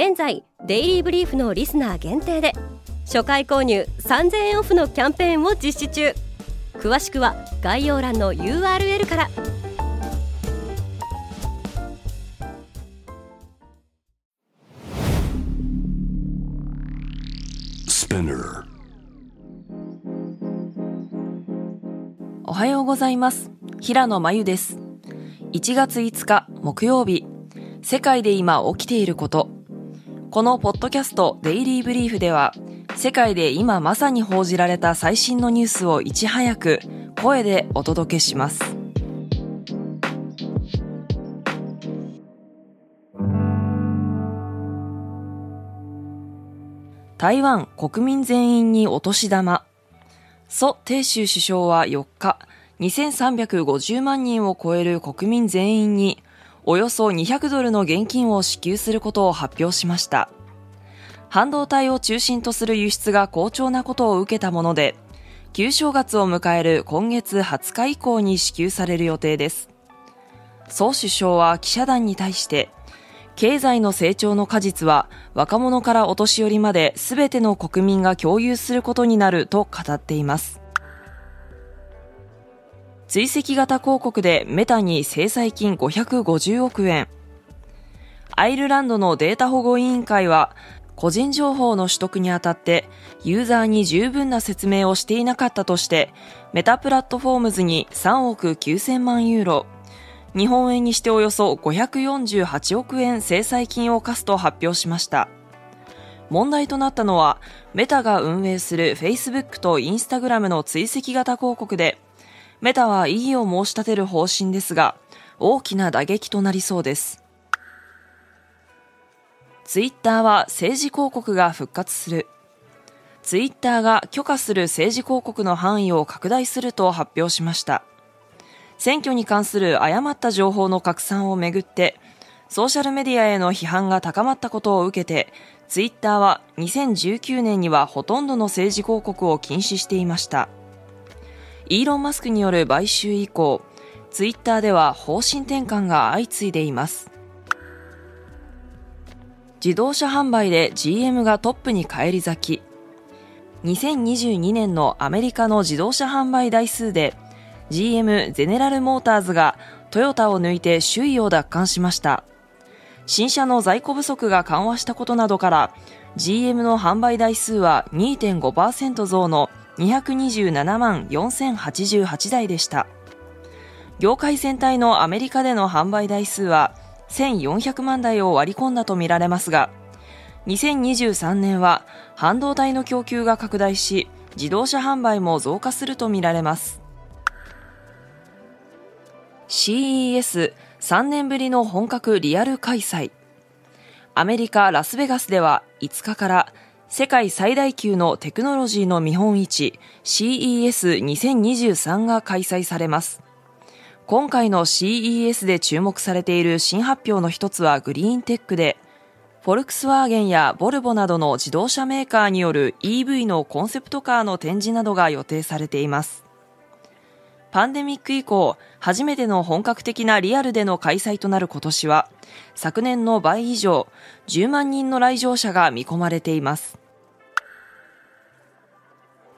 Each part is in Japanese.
現在デイリーブリーフのリスナー限定で初回購入3000円オフのキャンペーンを実施中。詳しくは概要欄の URL から。おはようございます。平野真由です。1月5日木曜日。世界で今起きていることこのポッドキャストデイリーブリーフでは世界で今まさに報じられた最新のニュースをいち早く声でお届けします。台湾国民全員にお年玉。蘇鄭州首相は4日、2350万人を超える国民全員におよそ200ドルの現金を支給することを発表しました。半導体を中心とする輸出が好調なことを受けたもので、旧正月を迎える今月20日以降に支給される予定です。総首相は記者団に対して、経済の成長の果実は若者からお年寄りまで全ての国民が共有することになると語っています。追跡型広告でメタに制裁金550億円。アイルランドのデータ保護委員会は個人情報の取得にあたってユーザーに十分な説明をしていなかったとしてメタプラットフォームズに3億9000万ユーロ日本円にしておよそ548億円制裁金を課すと発表しました問題となったのはメタが運営する Facebook と Instagram の追跡型広告でメタは異議を申し立てる方針ですが大きな打撃となりそうですツイッターは政治広告が復活する。ツイッターが許可する政治広告の範囲を拡大すると発表しました。選挙に関する誤った情報の拡散をめぐって、ソーシャルメディアへの批判が高まったことを受けて、ツイッターは2019年にはほとんどの政治広告を禁止していました。イーロン・マスクによる買収以降、ツイッターでは方針転換が相次いでいます。自動車販売で GM がトップに返り咲き。2022年のアメリカの自動車販売台数で GM ゼネラルモーターズがトヨタを抜いて首位を奪還しました。新車の在庫不足が緩和したことなどから GM の販売台数は2.5%増の227万4088台でした。業界全体のアメリカでの販売台数は1400万台を割り込んだとみられますが、2023年は半導体の供給が拡大し、自動車販売も増加するとみられます。CES3 年ぶりの本格リアル開催。アメリカ・ラスベガスでは5日から世界最大級のテクノロジーの見本市 CES2023 が開催されます。今回の CES で注目されている新発表の一つはグリーンテックで、フォルクスワーゲンやボルボなどの自動車メーカーによる EV のコンセプトカーの展示などが予定されています。パンデミック以降、初めての本格的なリアルでの開催となる今年は、昨年の倍以上、10万人の来場者が見込まれています。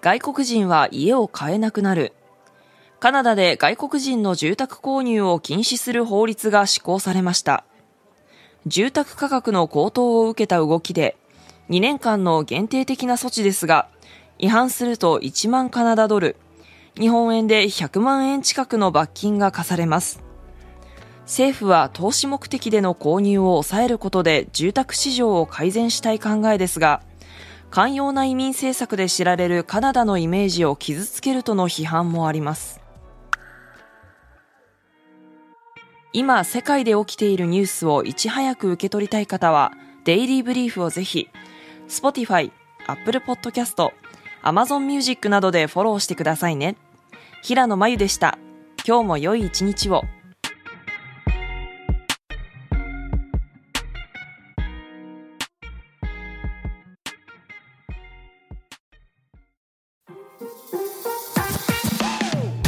外国人は家を買えなくなる。カナダで外国人の住宅購入を禁止する法律が施行されました。住宅価格の高騰を受けた動きで、2年間の限定的な措置ですが、違反すると1万カナダドル、日本円で100万円近くの罰金が課されます。政府は投資目的での購入を抑えることで住宅市場を改善したい考えですが、寛容な移民政策で知られるカナダのイメージを傷つけるとの批判もあります。今世界で起きているニュースをいち早く受け取りたい方はデイリーブリーフをぜひ、Spotify、Apple Podcast、Amazon Music などでフォローしてくださいね。平野真由でした。今日も良い一日を。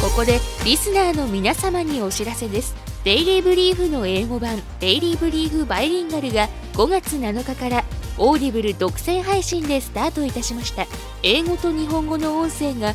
ここでリスナーの皆様にお知らせですデイリーブリーフの英語版デイリーブリーフバイリンガルが5月7日からオーディブル独占配信でスタートいたしました英語と日本語の音声が